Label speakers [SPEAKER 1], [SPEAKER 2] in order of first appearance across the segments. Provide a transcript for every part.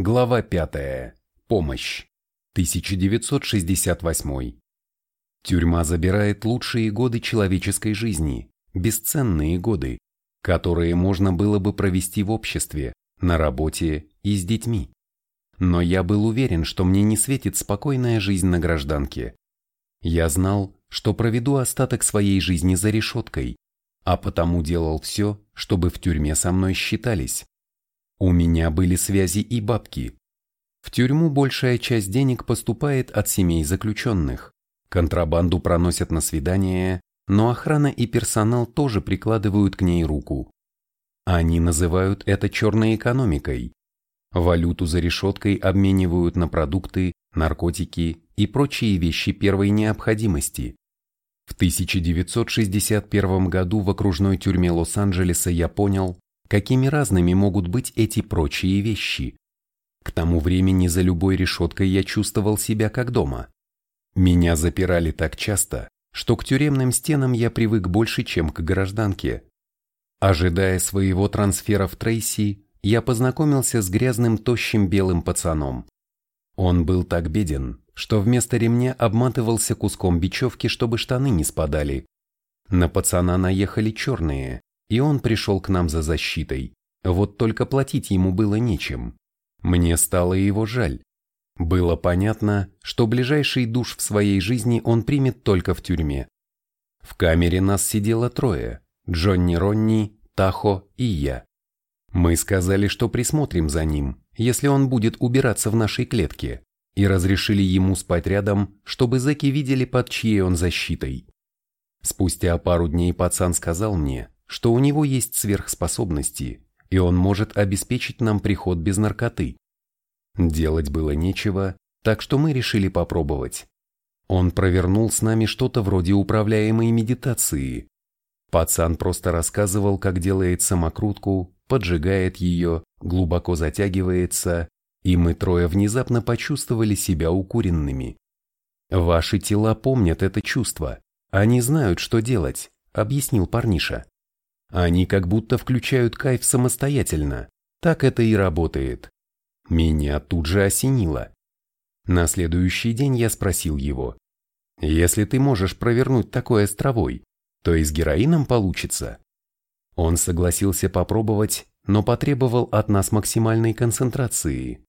[SPEAKER 1] Глава 5. Помощь. 1968. Тюрьма забирает лучшие годы человеческой жизни, бесценные годы, которые можно было бы провести в обществе, на работе и с детьми. Но я был уверен, что мне не светит спокойная жизнь на гражданке. Я знал, что проведу остаток своей жизни за решеткой, а потому делал все, чтобы в тюрьме со мной считались. У меня были связи и бабки. В тюрьму большая часть денег поступает от семей заключенных. Контрабанду проносят на свидания, но охрана и персонал тоже прикладывают к ней руку. Они называют это черной экономикой. Валюту за решеткой обменивают на продукты, наркотики и прочие вещи первой необходимости. В 1961 году в окружной тюрьме Лос-Анджелеса я понял, какими разными могут быть эти прочие вещи. К тому времени за любой решеткой я чувствовал себя как дома. Меня запирали так часто, что к тюремным стенам я привык больше, чем к гражданке. Ожидая своего трансфера в Трейси, я познакомился с грязным тощим белым пацаном. Он был так беден, что вместо ремня обматывался куском бечевки, чтобы штаны не спадали. На пацана наехали черные, и он пришел к нам за защитой. Вот только платить ему было нечем. Мне стало его жаль. Было понятно, что ближайший душ в своей жизни он примет только в тюрьме. В камере нас сидело трое – Джонни Ронни, Тахо и я. Мы сказали, что присмотрим за ним, если он будет убираться в нашей клетке, и разрешили ему спать рядом, чтобы зэки видели, под чьей он защитой. Спустя пару дней пацан сказал мне, что у него есть сверхспособности, и он может обеспечить нам приход без наркоты. Делать было нечего, так что мы решили попробовать. Он провернул с нами что-то вроде управляемой медитации. Пацан просто рассказывал, как делает самокрутку, поджигает ее, глубоко затягивается, и мы трое внезапно почувствовали себя укуренными. Ваши тела помнят это чувство, они знают, что делать, объяснил парниша. Они как будто включают кайф самостоятельно. Так это и работает. Меня тут же осенило. На следующий день я спросил его, «Если ты можешь провернуть такое с травой, то и с героином получится?» Он согласился попробовать, но потребовал от нас максимальной концентрации.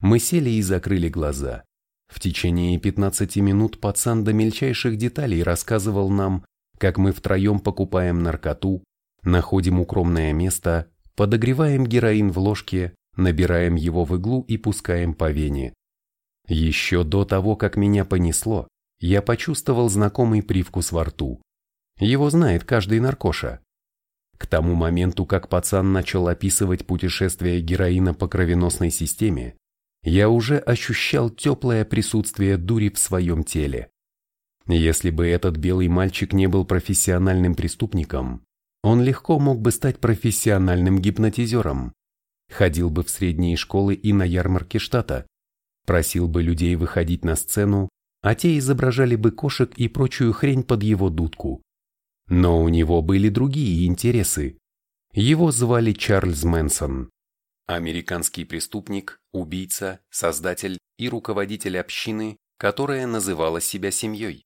[SPEAKER 1] Мы сели и закрыли глаза. В течение 15 минут пацан до мельчайших деталей рассказывал нам, как мы втроем покупаем наркоту, Находим укромное место, подогреваем героин в ложке, набираем его в иглу и пускаем по вене. Еще до того, как меня понесло, я почувствовал знакомый привкус во рту. Его знает каждый наркоша. К тому моменту, как пацан начал описывать путешествие героина по кровеносной системе, я уже ощущал теплое присутствие дури в своем теле. Если бы этот белый мальчик не был профессиональным преступником, он легко мог бы стать профессиональным гипнотизером, ходил бы в средние школы и на ярмарки штата, просил бы людей выходить на сцену, а те изображали бы кошек и прочую хрень под его дудку. Но у него были другие интересы. Его звали Чарльз Мэнсон. Американский преступник, убийца, создатель и руководитель общины, которая называла себя семьей.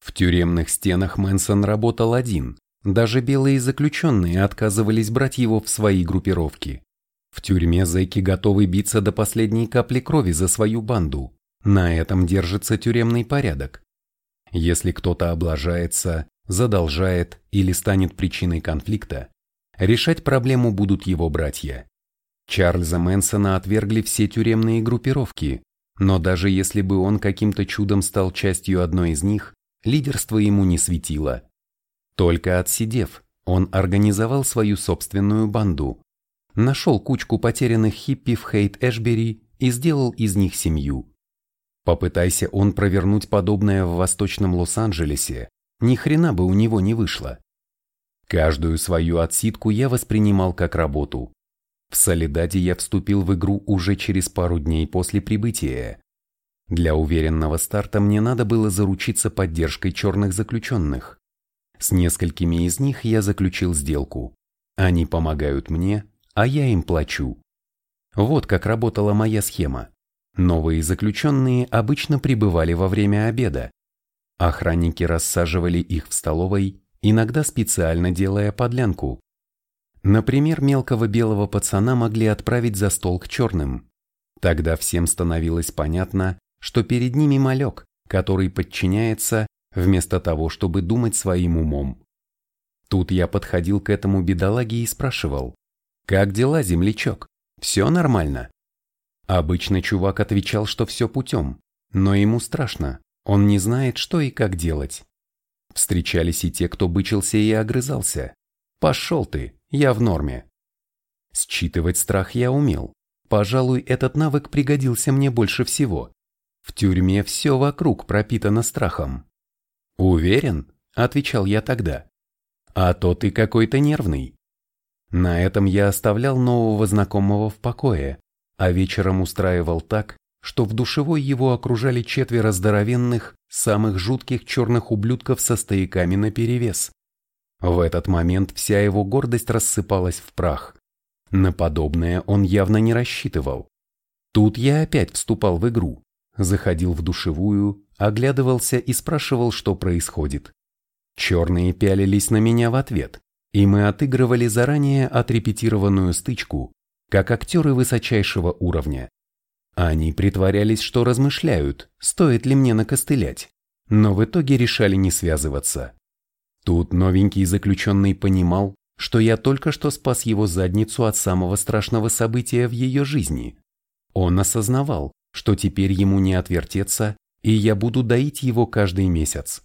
[SPEAKER 1] В тюремных стенах Мэнсон работал один, даже белые заключенные отказывались брать его в свои группировки. В тюрьме зэки готовы биться до последней капли крови за свою банду. На этом держится тюремный порядок. Если кто-то облажается, задолжает или станет причиной конфликта, решать проблему будут его братья. Чарльза Мэнсона отвергли все тюремные группировки, но даже если бы он каким-то чудом стал частью одной из них, лидерство ему не светило. Только отсидев, он организовал свою собственную банду, нашел кучку потерянных хиппи в Хейт-Эшбери и сделал из них семью. Попытайся он провернуть подобное в восточном Лос-Анджелесе, ни хрена бы у него не вышло. Каждую свою отсидку я воспринимал как работу. В Солидаде я вступил в игру уже через пару дней после прибытия. Для уверенного старта мне надо было заручиться поддержкой черных заключенных. С несколькими из них я заключил сделку. Они помогают мне, а я им плачу. Вот как работала моя схема. Новые заключенные обычно прибывали во время обеда. Охранники рассаживали их в столовой, иногда специально делая подлянку. Например, мелкого белого пацана могли отправить за стол к черным. Тогда всем становилось понятно, что перед ними малек, который подчиняется, вместо того, чтобы думать своим умом. Тут я подходил к этому бедолаге и спрашивал, «Как дела, землячок? Все нормально?» Обычно чувак отвечал, что все путем, но ему страшно, он не знает, что и как делать. Встречались и те, кто бычился и огрызался. «Пошел ты, я в норме». Считывать страх я умел. Пожалуй, этот навык пригодился мне больше всего. В тюрьме все вокруг пропитано страхом. «Уверен?» – отвечал я тогда. «А то ты какой-то нервный». На этом я оставлял нового знакомого в покое, а вечером устраивал так, что в душевой его окружали четверо здоровенных, самых жутких черных ублюдков со стояками наперевес. В этот момент вся его гордость рассыпалась в прах. На подобное он явно не рассчитывал. Тут я опять вступал в игру, заходил в душевую, оглядывался и спрашивал, что происходит. Черные пялились на меня в ответ, и мы отыгрывали заранее отрепетированную стычку, как актеры высочайшего уровня. Они притворялись, что размышляют, стоит ли мне накостылять, но в итоге решали не связываться. Тут новенький заключенный понимал, что я только что спас его задницу от самого страшного события в ее жизни. Он осознавал, что теперь ему не отвертеться, и я буду доить его каждый месяц.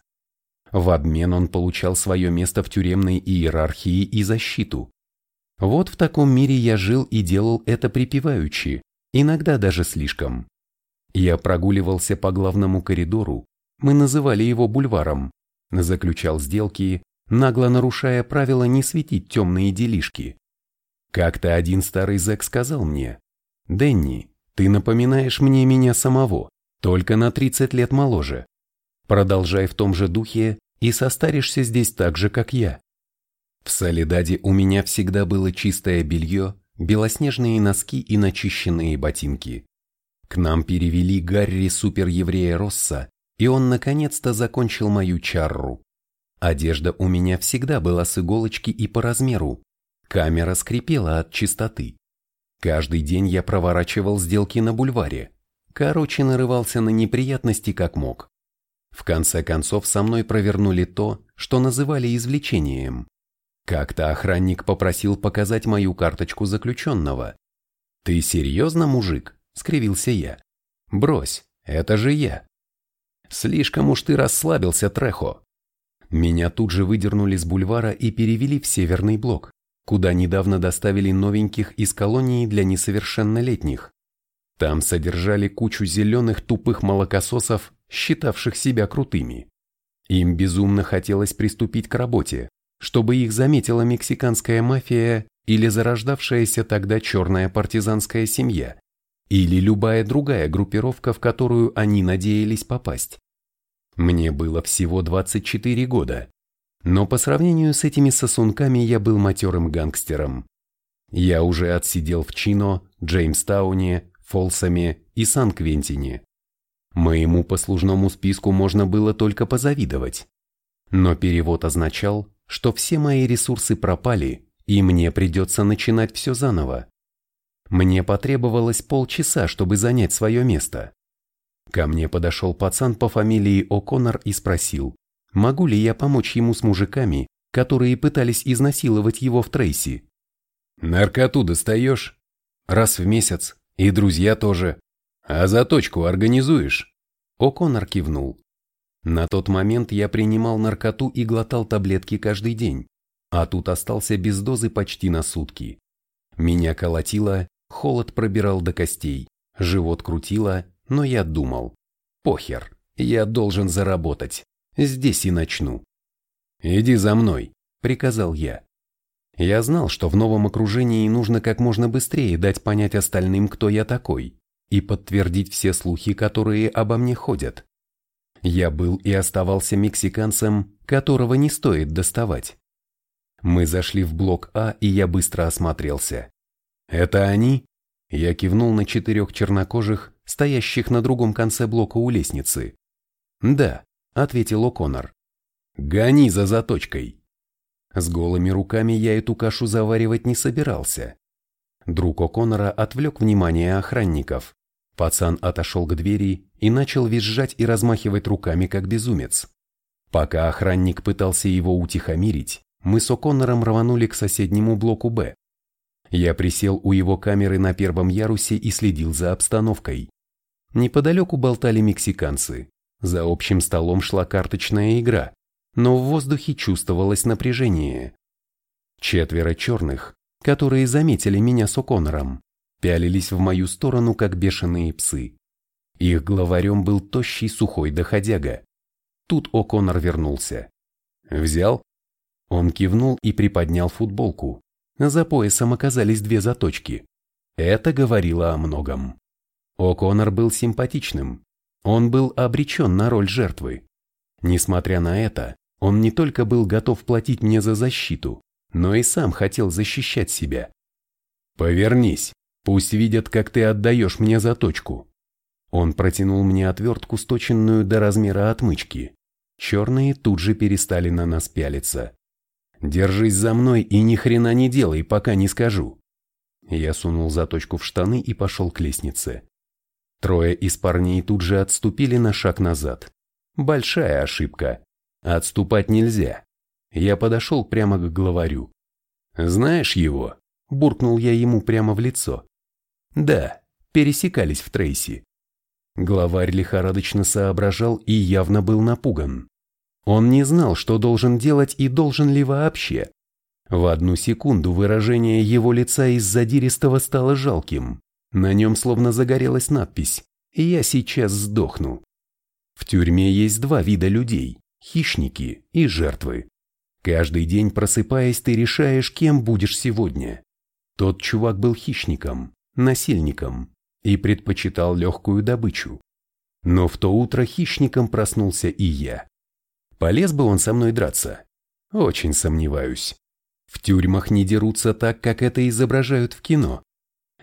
[SPEAKER 1] В обмен он получал свое место в тюремной иерархии и защиту. Вот в таком мире я жил и делал это припеваючи, иногда даже слишком. Я прогуливался по главному коридору, мы называли его бульваром, заключал сделки, нагло нарушая правила не светить темные делишки. Как-то один старый зэк сказал мне, «Дэнни, ты напоминаешь мне меня самого, только на 30 лет моложе. Продолжай в том же духе и состаришься здесь так же, как я. В Солидаде у меня всегда было чистое белье, белоснежные носки и начищенные ботинки. К нам перевели Гарри супереврея Росса, и он наконец-то закончил мою чарру. Одежда у меня всегда была с иголочки и по размеру. Камера скрипела от чистоты. Каждый день я проворачивал сделки на бульваре. Короче, нарывался на неприятности как мог. В конце концов со мной провернули то, что называли извлечением. Как-то охранник попросил показать мою карточку заключенного. «Ты серьезно, мужик?» – скривился я. «Брось, это же я». «Слишком уж ты расслабился, Трехо». Меня тут же выдернули с бульвара и перевели в северный блок, куда недавно доставили новеньких из колонии для несовершеннолетних. Там содержали кучу зеленых тупых молокососов, считавших себя крутыми. Им безумно хотелось приступить к работе, чтобы их заметила мексиканская мафия или зарождавшаяся тогда черная партизанская семья, или любая другая группировка, в которую они надеялись попасть. Мне было всего 24 года, но по сравнению с этими сосунками я был матерым гангстером. Я уже отсидел в Чино, Джеймстауне, Фолсаме и Сан-Квентине. Моему послужному списку можно было только позавидовать. Но перевод означал, что все мои ресурсы пропали, и мне придется начинать все заново. Мне потребовалось полчаса, чтобы занять свое место. Ко мне подошел пацан по фамилии О'Коннор и спросил, могу ли я помочь ему с мужиками, которые пытались изнасиловать его в Трейси. «Наркоту достаешь?» «Раз в месяц. И друзья тоже. А заточку организуешь?» О'Коннор кивнул. На тот момент я принимал наркоту и глотал таблетки каждый день, а тут остался без дозы почти на сутки. Меня колотило, холод пробирал до костей, живот крутило, но я думал, похер, я должен заработать, здесь и начну. «Иди за мной», — приказал я. Я знал, что в новом окружении нужно как можно быстрее дать понять остальным, кто я такой, и подтвердить все слухи, которые обо мне ходят. Я был и оставался мексиканцем, которого не стоит доставать. Мы зашли в блок А, и я быстро осмотрелся. «Это они?» Я кивнул на четырех чернокожих, стоящих на другом конце блока у лестницы. «Да», — ответил О'Коннор. «Гони за заточкой». С голыми руками я эту кашу заваривать не собирался. Друг О'Коннора отвлек внимание охранников. Пацан отошел к двери и начал визжать и размахивать руками, как безумец. Пока охранник пытался его утихомирить, мы с О'Коннором рванули к соседнему блоку «Б». Я присел у его камеры на первом ярусе и следил за обстановкой. Неподалеку болтали мексиканцы. За общим столом шла карточная игра, но в воздухе чувствовалось напряжение. Четверо черных, которые заметили меня с О'Коннором, пялились в мою сторону, как бешеные псы. Их главарем был тощий сухой доходяга. Тут О'Коннор вернулся. «Взял?» Он кивнул и приподнял футболку. За поясом оказались две заточки. Это говорило о многом. О'Коннор был симпатичным. Он был обречен на роль жертвы. Несмотря на это, он не только был готов платить мне за защиту, но и сам хотел защищать себя. «Повернись, пусть видят, как ты отдаешь мне заточку». Он протянул мне отвертку, сточенную до размера отмычки. Черные тут же перестали на нас пялиться. Держись за мной и ни хрена не делай, пока не скажу. Я сунул заточку в штаны и пошел к лестнице. Трое из парней тут же отступили на шаг назад. Большая ошибка. Отступать нельзя. Я подошел прямо к главарю. «Знаешь его?» – буркнул я ему прямо в лицо. «Да, пересекались в Трейси». Главарь лихорадочно соображал и явно был напуган. Он не знал, что должен делать и должен ли вообще. В одну секунду выражение его лица из задиристого стало жалким. На нем словно загорелась надпись «Я сейчас сдохну». В тюрьме есть два вида людей – хищники и жертвы. Каждый день просыпаясь, ты решаешь, кем будешь сегодня. Тот чувак был хищником, насильником и предпочитал легкую добычу. Но в то утро хищником проснулся и я. Полез бы он со мной драться? Очень сомневаюсь. В тюрьмах не дерутся так, как это изображают в кино.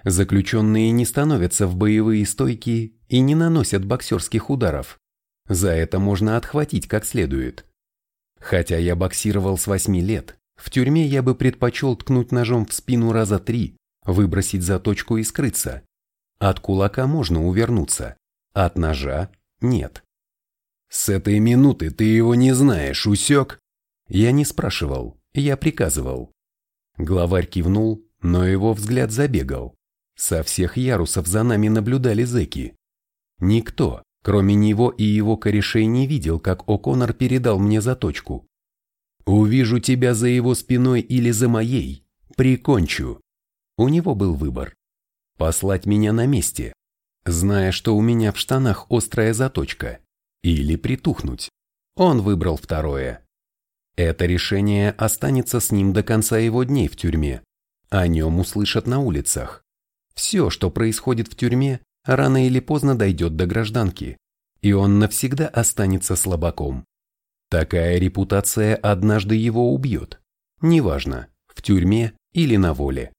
[SPEAKER 1] Заключенные не становятся в боевые стойки и не наносят боксерских ударов. За это можно отхватить как следует. Хотя я боксировал с восьми лет, в тюрьме я бы предпочел ткнуть ножом в спину раза три, выбросить заточку и скрыться. От кулака можно увернуться, от ножа нет. «С этой минуты ты его не знаешь, усек?» Я не спрашивал, я приказывал. Главарь кивнул, но его взгляд забегал. Со всех ярусов за нами наблюдали зэки. Никто, кроме него и его корешей, не видел, как О'Коннор передал мне заточку. «Увижу тебя за его спиной или за моей, прикончу». У него был выбор. Послать меня на месте, зная, что у меня в штанах острая заточка, или притухнуть. Он выбрал второе. Это решение останется с ним до конца его дней в тюрьме. О нем услышат на улицах. Все, что происходит в тюрьме, рано или поздно дойдет до гражданки, и он навсегда останется слабаком. Такая репутация однажды его убьет. Неважно, в тюрьме или на воле.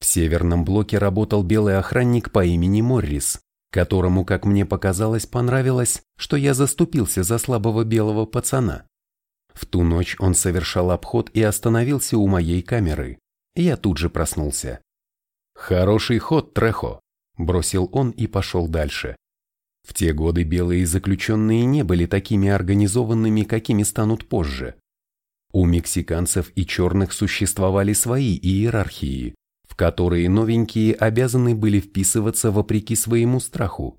[SPEAKER 1] В северном блоке работал белый охранник по имени Моррис, которому, как мне показалось, понравилось, что я заступился за слабого белого пацана. В ту ночь он совершал обход и остановился у моей камеры. Я тут же проснулся. «Хороший ход, Трехо», – бросил он и пошел дальше. В те годы белые заключенные не были такими организованными, какими станут позже. У мексиканцев и черных существовали свои иерархии, в которые новенькие обязаны были вписываться вопреки своему страху.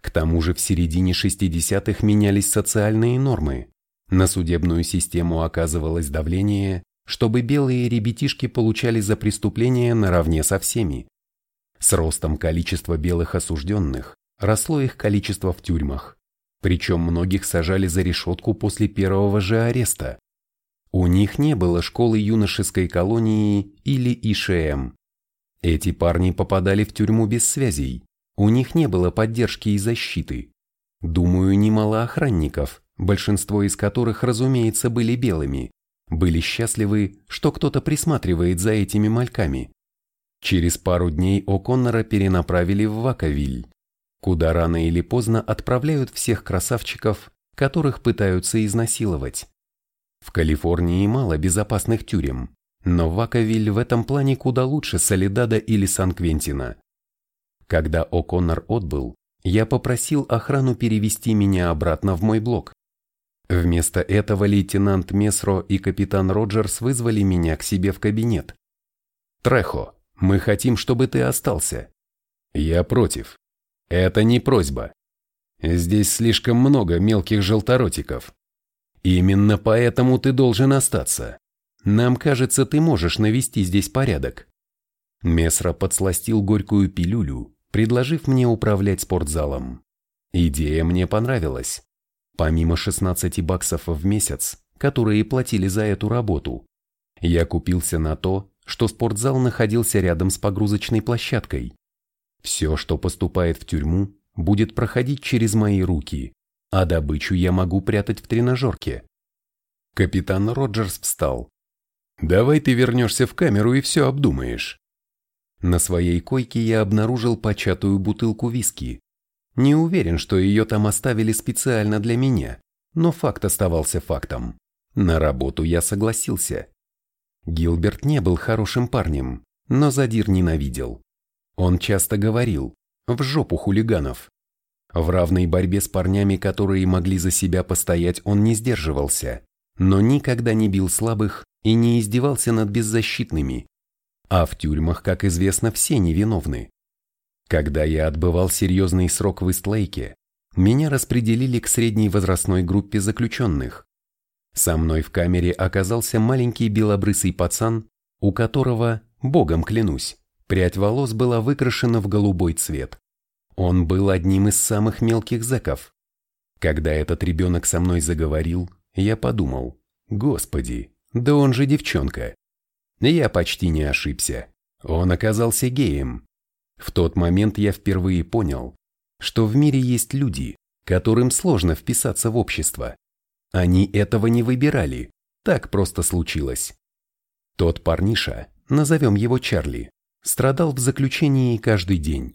[SPEAKER 1] К тому же в середине 60-х менялись социальные нормы. На судебную систему оказывалось давление, чтобы белые ребятишки получали за преступления наравне со всеми. С ростом количества белых осужденных росло их количество в тюрьмах, причем многих сажали за решетку после первого же ареста. У них не было школы юношеской колонии или ИШМ. Эти парни попадали в тюрьму без связей, у них не было поддержки и защиты. Думаю, немало охранников, большинство из которых, разумеется, были белыми, были счастливы, что кто-то присматривает за этими мальками. Через пару дней О'Коннора перенаправили в Ваковиль, куда рано или поздно отправляют всех красавчиков, которых пытаются изнасиловать. В Калифорнии мало безопасных тюрем, но Ваковиль в этом плане куда лучше Солидада или Сан-Квентина. Когда О'Коннор отбыл, я попросил охрану перевести меня обратно в мой блок. Вместо этого лейтенант Месро и капитан Роджерс вызвали меня к себе в кабинет. «Трехо, мы хотим, чтобы ты остался». «Я против. Это не просьба. Здесь слишком много мелких желторотиков. Именно поэтому ты должен остаться. Нам кажется, ты можешь навести здесь порядок». Месро подсластил горькую пилюлю, предложив мне управлять спортзалом. Идея мне понравилась. Помимо 16 баксов в месяц, которые платили за эту работу, я купился на то, что спортзал находился рядом с погрузочной площадкой. Все, что поступает в тюрьму, будет проходить через мои руки, а добычу я могу прятать в тренажерке. Капитан Роджерс встал. «Давай ты вернешься в камеру и все обдумаешь». На своей койке я обнаружил початую бутылку виски. Не уверен, что ее там оставили специально для меня, но факт оставался фактом. На работу я согласился. Гилберт не был хорошим парнем, но Задир ненавидел. Он часто говорил «в жопу хулиганов». В равной борьбе с парнями, которые могли за себя постоять, он не сдерживался, но никогда не бил слабых и не издевался над беззащитными. А в тюрьмах, как известно, все невиновны. Когда я отбывал серьезный срок в Истлейке, меня распределили к средней возрастной группе заключенных. Со мной в камере оказался маленький белобрысый пацан, у которого, богом клянусь, прядь волос была выкрашена в голубой цвет. Он был одним из самых мелких зэков. Когда этот ребенок со мной заговорил, я подумал, господи, да он же девчонка. Я почти не ошибся. Он оказался геем. В тот момент я впервые понял, что в мире есть люди, которым сложно вписаться в общество. Они этого не выбирали, так просто случилось. Тот парниша, назовем его Чарли, страдал в заключении каждый день.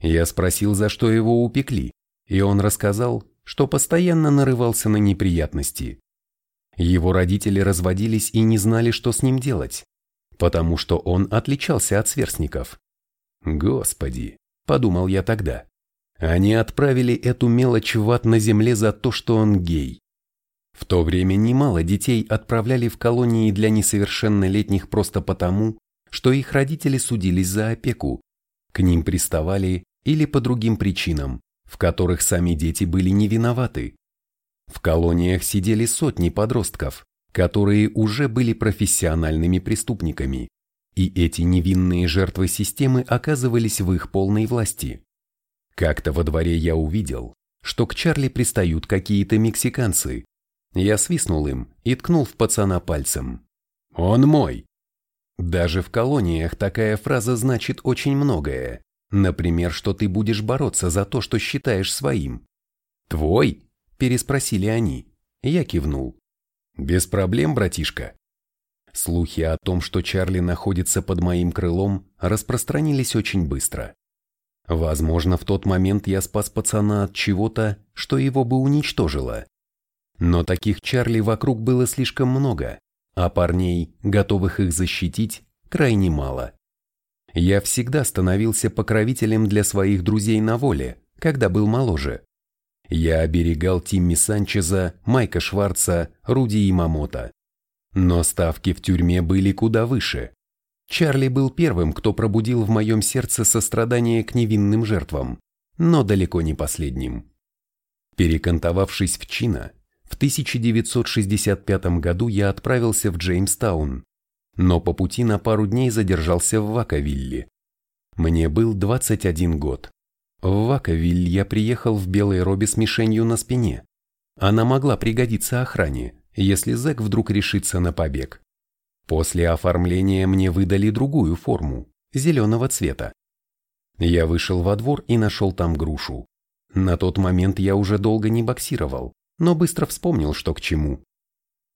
[SPEAKER 1] Я спросил, за что его упекли, и он рассказал, что постоянно нарывался на неприятности. Его родители разводились и не знали, что с ним делать потому что он отличался от сверстников. Господи, подумал я тогда, они отправили эту мелочь в ад на земле за то, что он гей. В то время немало детей отправляли в колонии для несовершеннолетних просто потому, что их родители судились за опеку, к ним приставали или по другим причинам, в которых сами дети были не виноваты. В колониях сидели сотни подростков, которые уже были профессиональными преступниками, и эти невинные жертвы системы оказывались в их полной власти. Как-то во дворе я увидел, что к Чарли пристают какие-то мексиканцы. Я свистнул им и ткнул в пацана пальцем. «Он мой!» Даже в колониях такая фраза значит очень многое. Например, что ты будешь бороться за то, что считаешь своим. «Твой?» – переспросили они. Я кивнул. Без проблем, братишка. Слухи о том, что Чарли находится под моим крылом, распространились очень быстро. Возможно, в тот момент я спас пацана от чего-то, что его бы уничтожило. Но таких Чарли вокруг было слишком много, а парней, готовых их защитить, крайне мало. Я всегда становился покровителем для своих друзей на воле, когда был моложе. Я оберегал Тимми Санчеза, Майка Шварца, Руди Имамота. Но ставки в тюрьме были куда выше. Чарли был первым, кто пробудил в моем сердце сострадание к невинным жертвам, но далеко не последним. Перекантовавшись в Чина, в 1965 году я отправился в Джеймстаун, но по пути на пару дней задержался в Ваковилле. Мне был 21 год. В Ваковиль я приехал в белой робе с мишенью на спине. Она могла пригодиться охране, если зэк вдруг решится на побег. После оформления мне выдали другую форму, зеленого цвета. Я вышел во двор и нашел там грушу. На тот момент я уже долго не боксировал, но быстро вспомнил, что к чему.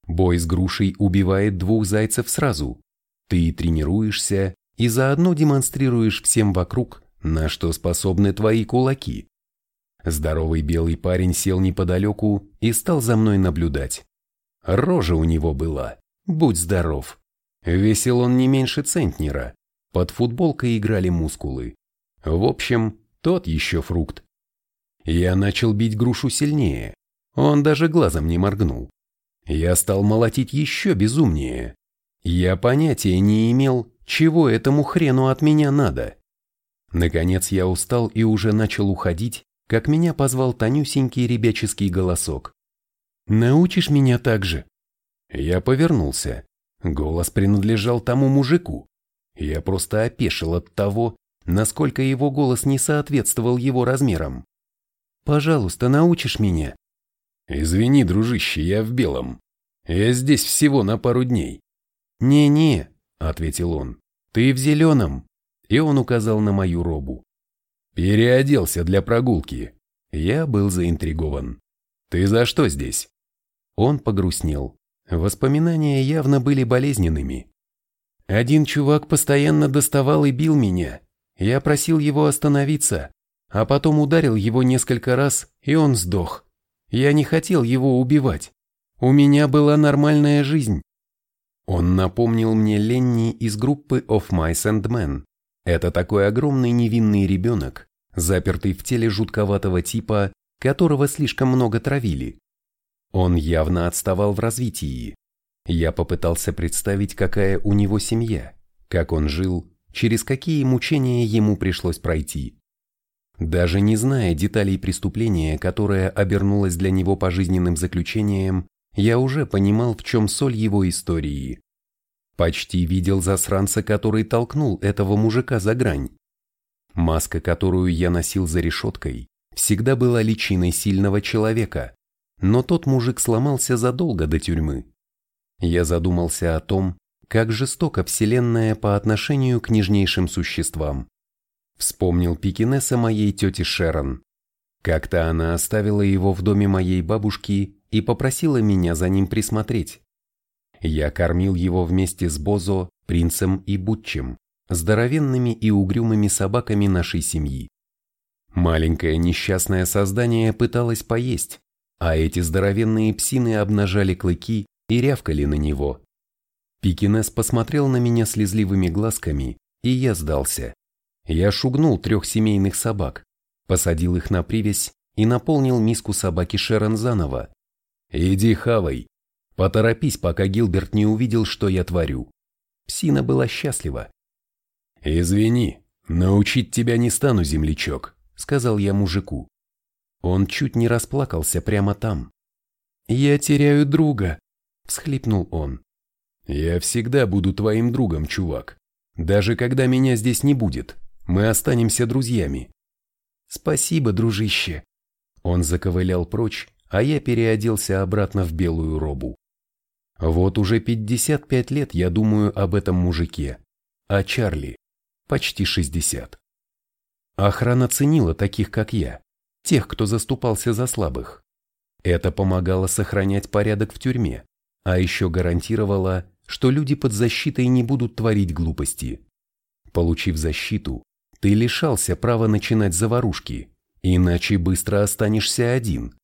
[SPEAKER 1] Бой с грушей убивает двух зайцев сразу. Ты тренируешься, и заодно демонстрируешь всем вокруг, на что способны твои кулаки. Здоровый белый парень сел неподалеку и стал за мной наблюдать. Рожа у него была, будь здоров. Весил он не меньше центнера, под футболкой играли мускулы. В общем, тот еще фрукт. Я начал бить грушу сильнее, он даже глазом не моргнул. Я стал молотить еще безумнее. Я понятия не имел, чего этому хрену от меня надо. Наконец я устал и уже начал уходить, как меня позвал тонюсенький ребяческий голосок. «Научишь меня так же?» Я повернулся. Голос принадлежал тому мужику. Я просто опешил от того, насколько его голос не соответствовал его размерам. «Пожалуйста, научишь меня?»
[SPEAKER 2] «Извини, дружище, я в белом. Я здесь всего на пару дней».
[SPEAKER 1] «Не-не», — ответил он, — «ты в зеленом». И он указал на мою робу.
[SPEAKER 2] Переоделся для прогулки.
[SPEAKER 1] Я был заинтригован.
[SPEAKER 2] Ты за что здесь?
[SPEAKER 1] Он погрустнел. Воспоминания явно были болезненными. Один чувак постоянно доставал и бил меня. Я просил его остановиться, а потом ударил его несколько раз, и он сдох. Я не хотел его убивать. У меня была нормальная жизнь. Он напомнил мне Ленни из группы Of Mice and Men. Это такой огромный невинный ребенок, запертый в теле жутковатого типа, которого слишком много травили. Он явно отставал в развитии. Я попытался представить, какая у него семья, как он жил, через какие мучения ему пришлось пройти. Даже не зная деталей преступления, которое обернулось для него пожизненным заключением, я уже понимал, в чем соль его истории. Почти видел засранца, который толкнул этого мужика за грань. Маска, которую я носил за решеткой, всегда была личиной сильного человека, но тот мужик сломался задолго до тюрьмы. Я задумался о том, как жестока Вселенная по отношению к нежнейшим существам. Вспомнил пикинеса моей тети Шерон. Как-то она оставила его в доме моей бабушки и попросила меня за ним присмотреть. Я кормил его вместе с Бозо, Принцем и Бутчем, здоровенными и угрюмыми собаками нашей семьи. Маленькое несчастное создание пыталось поесть, а эти здоровенные псины обнажали клыки и рявкали на него. Пикинес посмотрел на меня слезливыми глазками, и я сдался. Я шугнул трех семейных собак, посадил их на привязь и наполнил миску собаки Шерон заново. «Иди хавай, Поторопись, пока Гилберт не увидел, что я творю. Псина была счастлива.
[SPEAKER 2] «Извини, научить тебя не стану, землячок», — сказал я мужику.
[SPEAKER 1] Он чуть не расплакался прямо там. «Я теряю друга», — всхлипнул он.
[SPEAKER 2] «Я всегда буду твоим другом, чувак. Даже когда меня здесь не будет, мы останемся друзьями».
[SPEAKER 1] «Спасибо, дружище». Он заковылял прочь, а я переоделся обратно в белую робу. Вот уже 55 лет я думаю об этом мужике, а Чарли почти 60. Охрана ценила таких, как я, тех, кто заступался за слабых. Это помогало сохранять порядок в тюрьме, а еще гарантировало, что люди под защитой не будут творить глупости. Получив защиту, ты лишался права начинать заварушки, иначе быстро останешься один.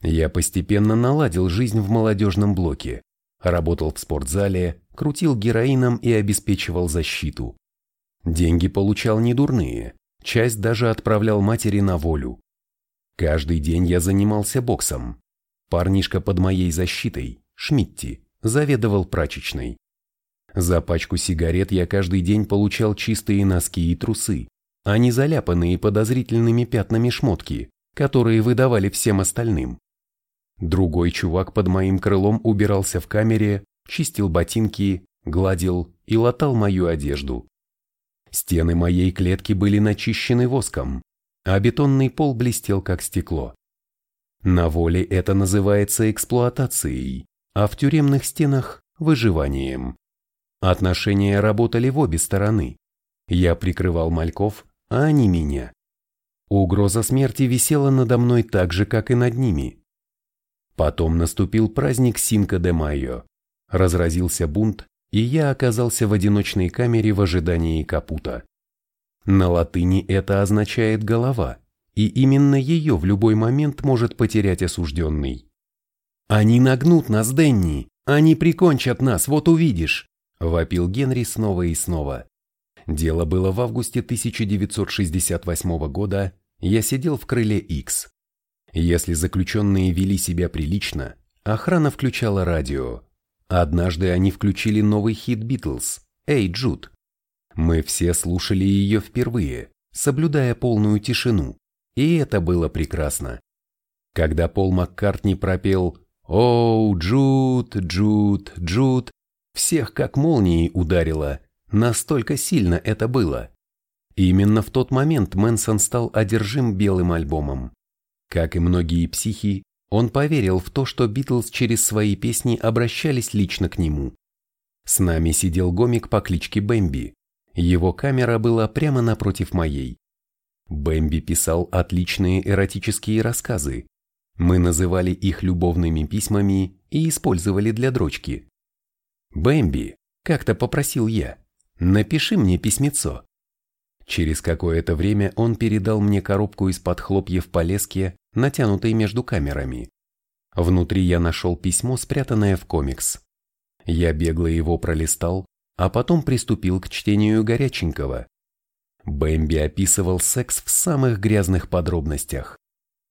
[SPEAKER 1] Я постепенно наладил жизнь в молодежном блоке, Работал в спортзале, крутил героином и обеспечивал защиту. Деньги получал недурные, часть даже отправлял матери на волю. Каждый день я занимался боксом. Парнишка под моей защитой, Шмидти, заведовал прачечной. За пачку сигарет я каждый день получал чистые носки и трусы, а не заляпанные подозрительными пятнами шмотки, которые выдавали всем остальным. Другой чувак под моим крылом убирался в камере, чистил ботинки, гладил и латал мою одежду. Стены моей клетки были начищены воском, а бетонный пол блестел как стекло. На воле это называется эксплуатацией, а в тюремных стенах – выживанием. Отношения работали в обе стороны. Я прикрывал мальков, а они меня. Угроза смерти висела надо мной так же, как и над ними. Потом наступил праздник Синка де Майо. Разразился бунт, и я оказался в одиночной камере в ожидании капута. На латыни это означает «голова», и именно ее в любой момент может потерять осужденный. «Они нагнут нас, Денни! Они прикончат нас, вот увидишь!» – вопил Генри снова и снова. Дело было в августе 1968 года, я сидел в крыле X. Если заключенные вели себя прилично, охрана включала радио. Однажды они включили новый хит Битлз «Эй, Джуд». Мы все слушали ее впервые, соблюдая полную тишину, и это было прекрасно. Когда Пол Маккартни пропел «Оу, Джуд, Джуд, Джуд», всех как молнией ударило, настолько сильно это было. Именно в тот момент Мэнсон стал одержим белым альбомом. Как и многие психи, он поверил в то, что Битлз через свои песни обращались лично к нему. С нами сидел гомик по кличке Бэмби. Его камера была прямо напротив моей. Бэмби писал отличные эротические рассказы. Мы называли их любовными письмами и использовали для дрочки. «Бэмби», — как-то попросил я, — «напиши мне письмецо». Через какое-то время он передал мне коробку из-под хлопьев по леске, натянутой между камерами. Внутри я нашел письмо, спрятанное в комикс. Я бегло его пролистал, а потом приступил к чтению горяченького. Бэмби описывал секс в самых грязных подробностях.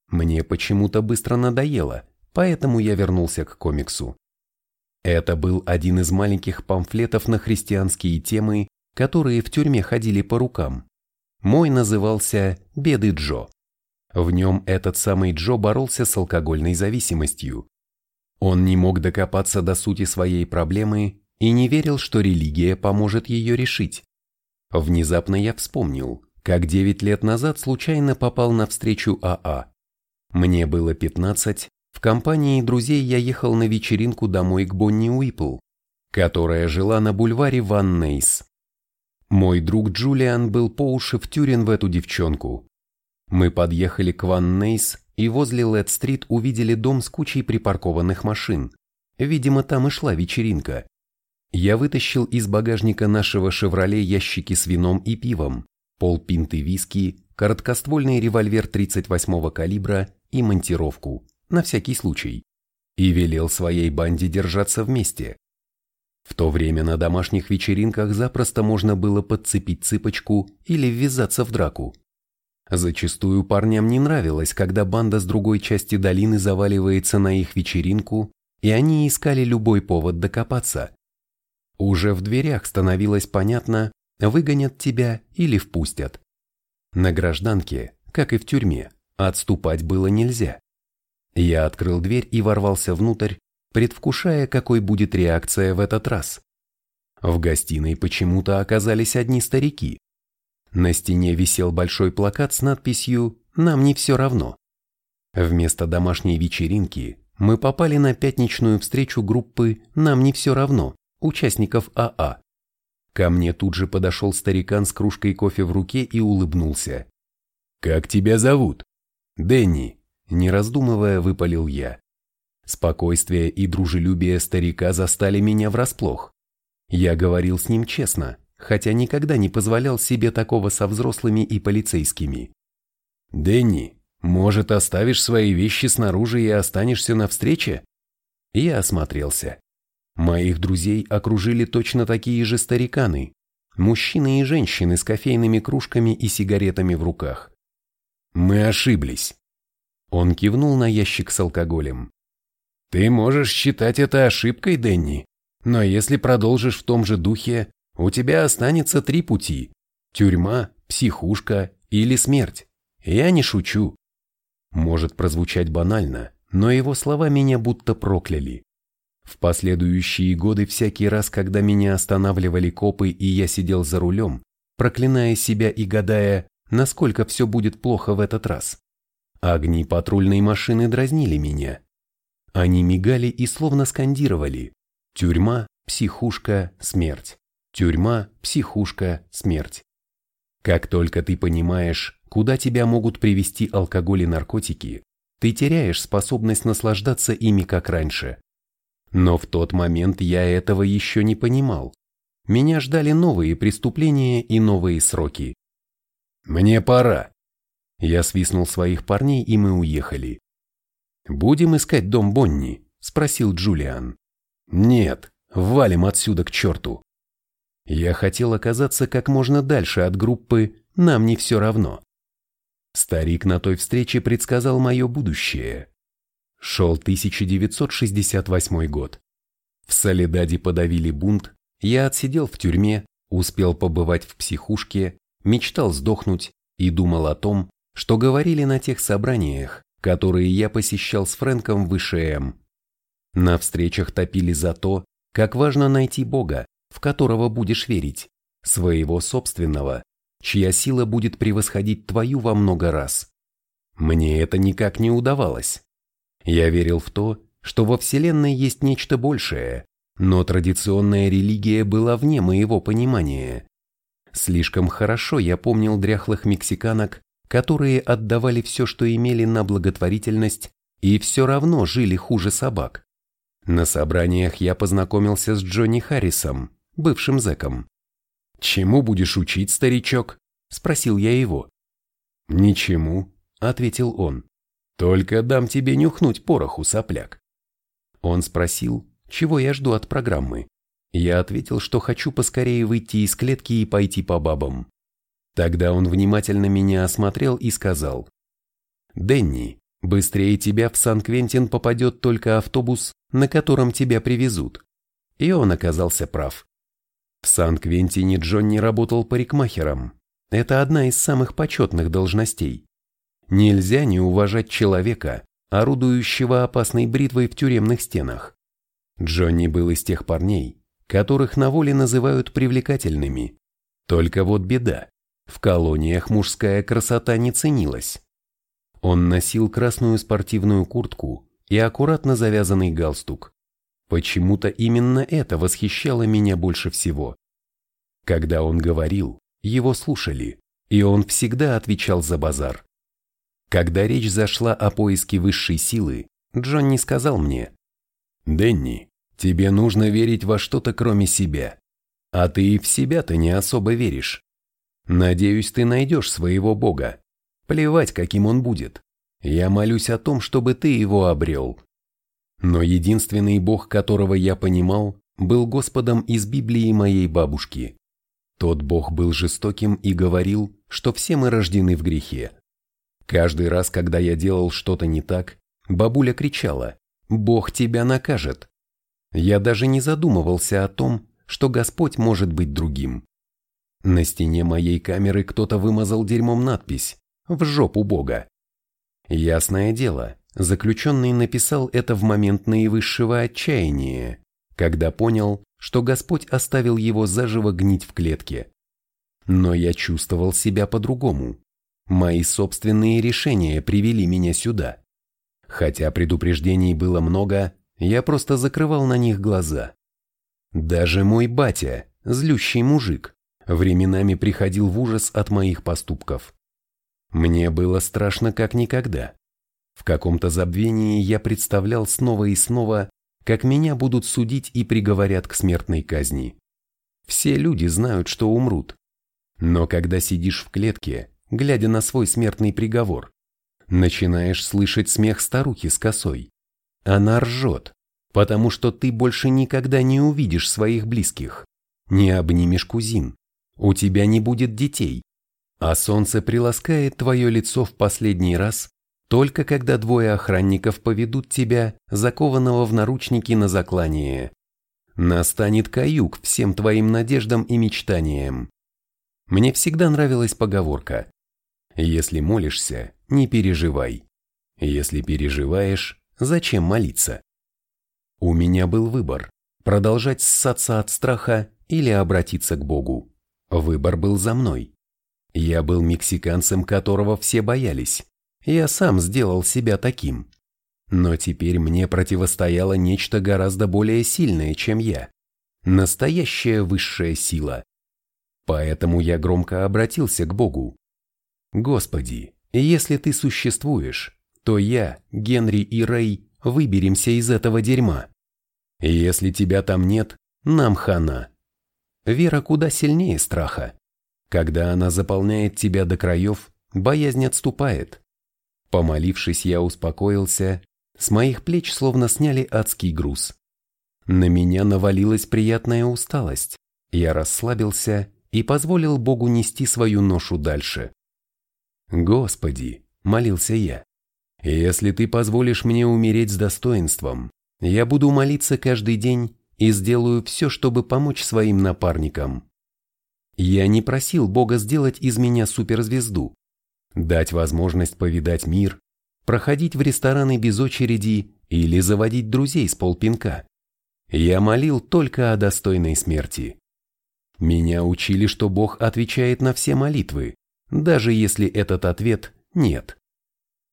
[SPEAKER 1] Мне почему-то быстро надоело, поэтому я вернулся к комиксу. Это был один из маленьких памфлетов на христианские темы, которые в тюрьме ходили по рукам. Мой назывался «Беды Джо». В нем этот самый Джо боролся с алкогольной зависимостью. Он не мог докопаться до сути своей проблемы и не верил, что религия поможет ее решить. Внезапно я вспомнил, как 9 лет назад случайно попал на встречу АА. Мне было 15, в компании друзей я ехал на вечеринку домой к Бонни Уиппл, которая жила на бульваре Ван Нейс. Мой друг Джулиан был по уши втюрен в эту девчонку, мы подъехали к Ван Нейс и возле Лед-стрит увидели дом с кучей припаркованных машин. Видимо, там и шла вечеринка. Я вытащил из багажника нашего «Шевроле» ящики с вином и пивом, полпинты виски, короткоствольный револьвер 38-го калибра и монтировку, на всякий случай, и велел своей банде держаться вместе. В то время на домашних вечеринках запросто можно было подцепить цыпочку или ввязаться в драку. Зачастую парням не нравилось, когда банда с другой части долины заваливается на их вечеринку, и они искали любой повод докопаться. Уже в дверях становилось понятно, выгонят тебя или впустят. На гражданке, как и в тюрьме, отступать было нельзя. Я открыл дверь и ворвался внутрь, предвкушая, какой будет реакция в этот раз. В гостиной почему-то оказались одни старики, на стене висел большой плакат с надписью «Нам не все равно». Вместо домашней вечеринки мы попали на пятничную встречу группы «Нам не все равно» участников АА. Ко мне тут же подошел старикан с кружкой кофе в руке и улыбнулся. «Как тебя зовут?» «Дэнни», – не раздумывая, выпалил я. Спокойствие и дружелюбие старика застали меня врасплох. Я говорил с ним честно, хотя никогда не позволял себе такого со взрослыми и полицейскими. «Дэнни, может, оставишь свои вещи снаружи и останешься на встрече?» Я осмотрелся. Моих друзей окружили точно такие же стариканы, мужчины и женщины с кофейными кружками и сигаретами в руках. «Мы ошиблись». Он кивнул на ящик с алкоголем. «Ты можешь считать это ошибкой, Дэнни, но если продолжишь в том же духе, у тебя останется три пути – тюрьма, психушка или смерть. Я не шучу. Может прозвучать банально, но его слова меня будто прокляли. В последующие годы всякий раз, когда меня останавливали копы и я сидел за рулем, проклиная себя и гадая, насколько все будет плохо в этот раз, огни патрульной машины дразнили меня. Они мигали и словно скандировали «Тюрьма, психушка, смерть». Тюрьма, психушка, смерть. Как только ты понимаешь, куда тебя могут привести алкоголь и наркотики, ты теряешь способность наслаждаться ими как раньше. Но в тот момент я этого еще не понимал. Меня ждали новые преступления и новые сроки.
[SPEAKER 2] «Мне пора!»
[SPEAKER 1] Я свистнул своих парней, и мы уехали. «Будем искать дом Бонни?» – спросил Джулиан.
[SPEAKER 2] «Нет, валим отсюда к черту!»
[SPEAKER 1] Я хотел оказаться как можно дальше от группы «Нам не все равно». Старик на той встрече предсказал мое будущее. Шел 1968 год. В Солидаде подавили бунт, я отсидел в тюрьме, успел побывать в психушке, мечтал сдохнуть и думал о том, что говорили на тех собраниях, которые я посещал с Фрэнком в ВШМ. На встречах топили за то, как важно найти Бога, в которого будешь верить, своего собственного, чья сила будет превосходить твою во много раз. Мне это никак не удавалось. Я верил в то, что во Вселенной есть нечто большее, но традиционная религия была вне моего понимания. Слишком хорошо я помнил дряхлых мексиканок, которые отдавали все, что имели на благотворительность, и все равно жили хуже собак. На собраниях я познакомился с Джонни Харрисом, бывшим зэком. «Чему будешь учить, старичок?» – спросил я его.
[SPEAKER 2] «Ничему», – ответил он. «Только дам тебе нюхнуть пороху, сопляк».
[SPEAKER 1] Он спросил, чего я жду от программы. Я ответил, что хочу поскорее выйти из клетки и пойти по бабам. Тогда он внимательно меня осмотрел и сказал, «Дэнни, быстрее тебя в Сан-Квентин попадет только автобус, на котором тебя привезут». И он оказался прав. В Сан-Квентине Джонни работал парикмахером. Это одна из самых почетных должностей. Нельзя не уважать человека, орудующего опасной бритвой в тюремных стенах. Джонни был из тех парней, которых на воле называют привлекательными. Только вот беда, в колониях мужская красота не ценилась. Он носил красную спортивную куртку и аккуратно завязанный галстук. Почему-то именно это восхищало меня больше всего. Когда он говорил, его слушали, и он всегда отвечал за базар. Когда речь зашла о поиске высшей силы, Джонни сказал мне, «Дэнни, тебе нужно верить во что-то кроме себя, а ты и в себя-то не особо веришь. Надеюсь, ты найдешь своего Бога. Плевать, каким он будет. Я молюсь о том, чтобы ты его обрел. Но единственный Бог, которого я понимал, был Господом из Библии моей бабушки. Тот Бог был жестоким и говорил, что все мы рождены в грехе. Каждый раз, когда я делал что-то не так, бабуля кричала «Бог тебя накажет». Я даже не задумывался о том, что Господь может быть другим. На стене моей камеры кто-то вымазал дерьмом надпись «В жопу Бога». Ясное дело, заключенный написал это в момент наивысшего отчаяния, когда понял, что Господь оставил его заживо гнить в клетке. Но я чувствовал себя по-другому. Мои собственные решения привели меня сюда. Хотя предупреждений было много, я просто закрывал на них глаза. Даже мой батя, злющий мужик, временами приходил в ужас от моих поступков. Мне было страшно как никогда. В каком-то забвении я представлял снова и снова, как меня будут судить и приговорят к смертной казни. Все люди знают, что умрут. Но когда сидишь в клетке, глядя на свой смертный приговор, начинаешь слышать смех старухи с косой. Она ржет, потому что ты больше никогда не увидишь своих близких, не обнимешь кузин, у тебя не будет детей, а солнце приласкает твое лицо в последний раз, только когда двое охранников поведут тебя, закованного в наручники на заклание. Настанет каюк всем твоим надеждам и мечтаниям. Мне всегда нравилась поговорка «Если молишься, не переживай. Если переживаешь, зачем молиться?» У меня был выбор – продолжать ссаться от страха или обратиться к Богу. Выбор был за мной. Я был мексиканцем, которого все боялись. Я сам сделал себя таким. Но теперь мне противостояло нечто гораздо более сильное, чем я. Настоящая высшая сила. Поэтому я громко обратился к Богу. Господи, если ты существуешь, то я, Генри и Рэй выберемся из этого дерьма.
[SPEAKER 2] Если тебя там нет, нам хана.
[SPEAKER 1] Вера куда сильнее страха. Когда она заполняет тебя до краев, боязнь отступает. Помолившись, я успокоился, с моих плеч словно сняли адский груз. На меня навалилась приятная усталость. Я расслабился и позволил Богу нести свою ношу дальше.
[SPEAKER 2] «Господи!» – молился я. «Если ты позволишь мне умереть с достоинством, я буду молиться каждый день и сделаю все, чтобы помочь своим напарникам».
[SPEAKER 1] Я не просил Бога сделать из меня суперзвезду, дать возможность повидать мир, проходить в рестораны без очереди или заводить друзей с полпинка. Я молил только о достойной смерти. Меня учили, что Бог отвечает на все молитвы, даже если этот ответ «нет».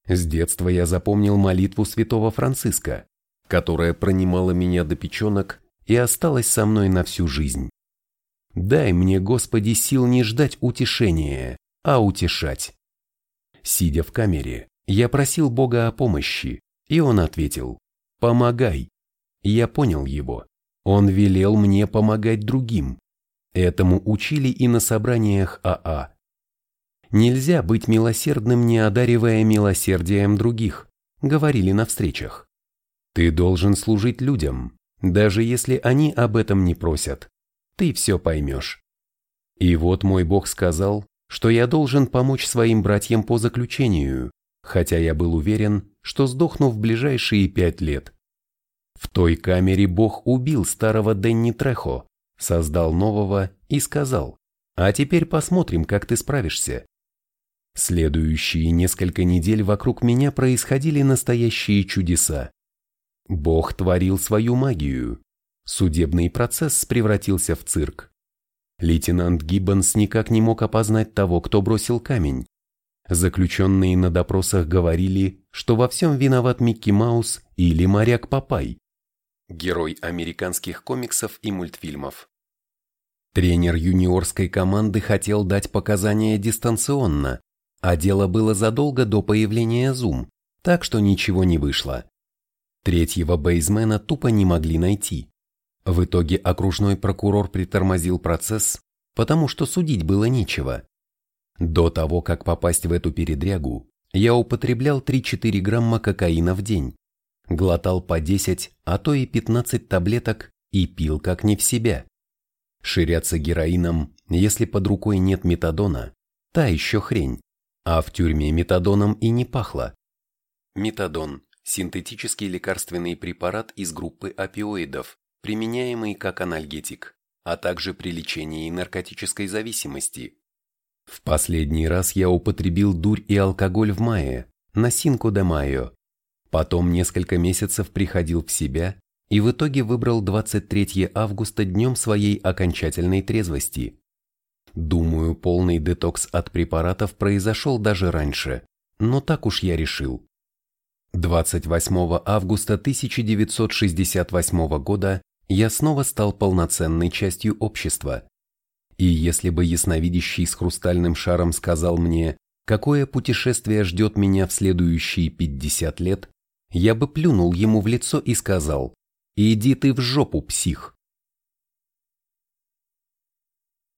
[SPEAKER 1] С детства я запомнил молитву святого Франциска, которая пронимала меня до печенок и осталась со мной на всю жизнь. Дай мне, Господи, сил не ждать утешения, а утешать. Сидя в камере, я просил Бога о помощи, и Он ответил «Помогай». Я понял его. Он велел мне помогать другим. Этому учили и на собраниях АА. Нельзя быть милосердным, не одаривая милосердием других, говорили на встречах. Ты должен служить людям, даже если они об этом не просят. Ты все поймешь. И вот мой Бог сказал, что я должен помочь своим братьям по заключению, хотя я был уверен, что сдохну в ближайшие пять лет. В той камере Бог убил старого Денни Трехо, создал нового и сказал, а теперь посмотрим, как ты справишься. Следующие несколько недель вокруг меня происходили настоящие чудеса. Бог творил свою магию. Судебный процесс превратился в цирк. Лейтенант Гиббонс никак не мог опознать того, кто бросил камень. Заключенные на допросах говорили, что во всем виноват Микки Маус или моряк Папай. Герой американских комиксов и мультфильмов. Тренер юниорской команды хотел дать показания дистанционно, а дело было задолго до появления Zoom, так что ничего не вышло. Третьего бейзмена тупо не могли найти. В итоге окружной прокурор притормозил процесс, потому что судить было нечего. До того, как попасть в эту передрягу, я употреблял 3-4 грамма кокаина в день, глотал по 10, а то и 15 таблеток и пил как не в себя. Ширяться героином, если под рукой нет метадона, та еще хрень а в тюрьме метадоном и не пахло. Метадон – синтетический лекарственный препарат из группы опиоидов, применяемый как анальгетик, а также при лечении наркотической зависимости. В последний раз я употребил дурь и алкоголь в мае, на Синко де Майо. Потом несколько месяцев приходил в себя и в итоге выбрал 23 августа днем своей окончательной трезвости. Думаю, полный детокс от препаратов произошел даже раньше, но так уж я решил. 28 августа 1968 года я снова стал полноценной частью общества. И если бы ясновидящий с хрустальным шаром сказал мне, какое путешествие ждет меня в следующие 50 лет, я бы плюнул ему в лицо и сказал «Иди ты в жопу, псих!»